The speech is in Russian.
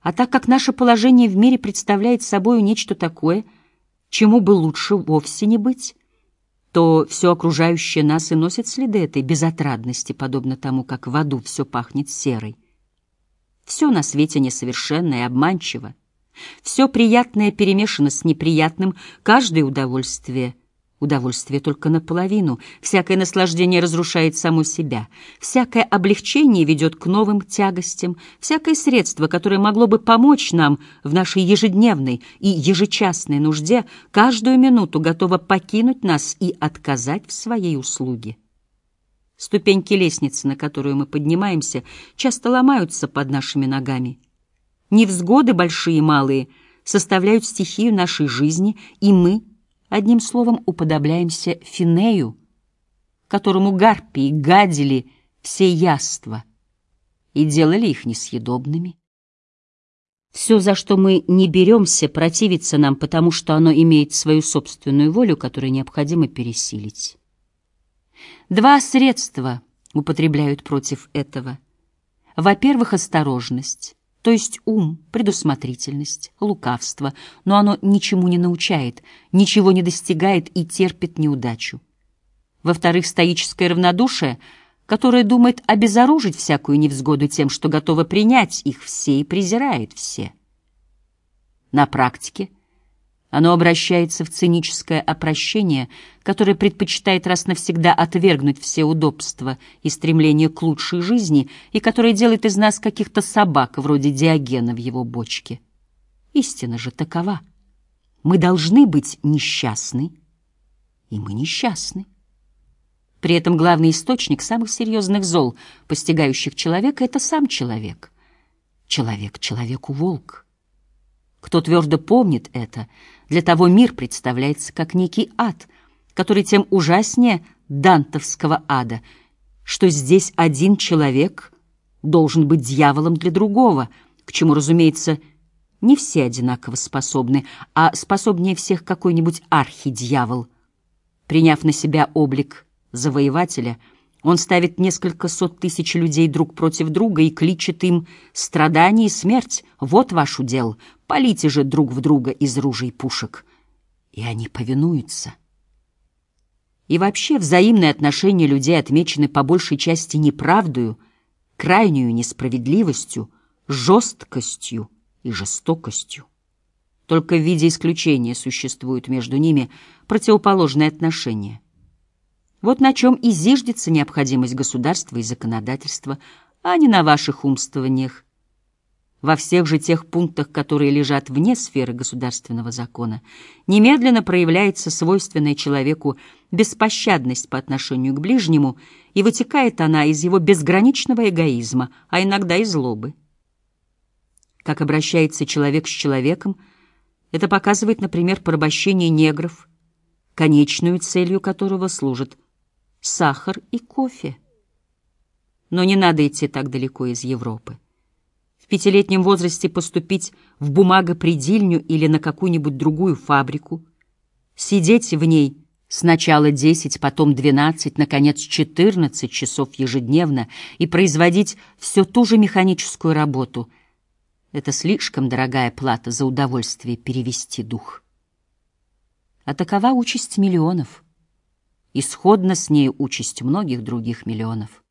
А так как наше положение в мире представляет собой нечто такое, чему бы лучше вовсе не быть, то все окружающее нас и носит следы этой безотрадности, подобно тому, как в аду все пахнет серой. Все на свете несовершенно и обманчиво. Все приятное перемешано с неприятным, каждое удовольствие Удовольствие только наполовину, всякое наслаждение разрушает само себя, всякое облегчение ведет к новым тягостям, всякое средство, которое могло бы помочь нам в нашей ежедневной и ежечасной нужде, каждую минуту готово покинуть нас и отказать в своей услуге. Ступеньки лестницы, на которую мы поднимаемся, часто ломаются под нашими ногами. Невзгоды, большие и малые, составляют стихию нашей жизни, и мы — Одним словом, уподобляемся Финею, которому гарпии гадили все яства и делали их несъедобными. Все, за что мы не беремся, противится нам, потому что оно имеет свою собственную волю, которую необходимо пересилить. Два средства употребляют против этого. Во-первых, осторожность то есть ум, предусмотрительность, лукавство, но оно ничему не научает, ничего не достигает и терпит неудачу. Во-вторых, стоическое равнодушие, которое думает обезоружить всякую невзгоду тем, что готово принять их все и презирает все. На практике – оно обращается в циническое опрощение, которое предпочитает раз навсегда отвергнуть все удобства и стремления к лучшей жизни, и которое делает из нас каких-то собак, вроде Диогена в его бочке. Истина же такова. Мы должны быть несчастны, и мы несчастны. При этом главный источник самых серьезных зол, постигающих человека, — это сам человек. Человек человеку волк. Кто твердо помнит это, для того мир представляется как некий ад, который тем ужаснее дантовского ада, что здесь один человек должен быть дьяволом для другого, к чему, разумеется, не все одинаково способны, а способнее всех какой-нибудь архидьявол. Приняв на себя облик завоевателя — он ставит несколько сот тысяч людей друг против друга и кличет им «Страдание и смерть, вот ваш удел, полите же друг в друга из ружей пушек». И они повинуются. И вообще взаимные отношения людей отмечены по большей части неправдою, крайнюю несправедливостью, жесткостью и жестокостью. Только в виде исключения существуют между ними противоположные отношения — вот на чем и зиждется необходимость государства и законодательства, а не на ваших умствованиях. Во всех же тех пунктах, которые лежат вне сферы государственного закона, немедленно проявляется свойственная человеку беспощадность по отношению к ближнему, и вытекает она из его безграничного эгоизма, а иногда и злобы. Как обращается человек с человеком, это показывает, например, порабощение негров, конечную целью которого служит сахар и кофе. Но не надо идти так далеко из Европы. Пятилетнем возрасте поступить в бумагопредильню или на какую-нибудь другую фабрику, сидеть в ней сначала 10, потом 12, наконец 14 часов ежедневно и производить всю ту же механическую работу — это слишком дорогая плата за удовольствие перевести дух. А такова участь миллионов — Исходно с ней участь многих других миллионов.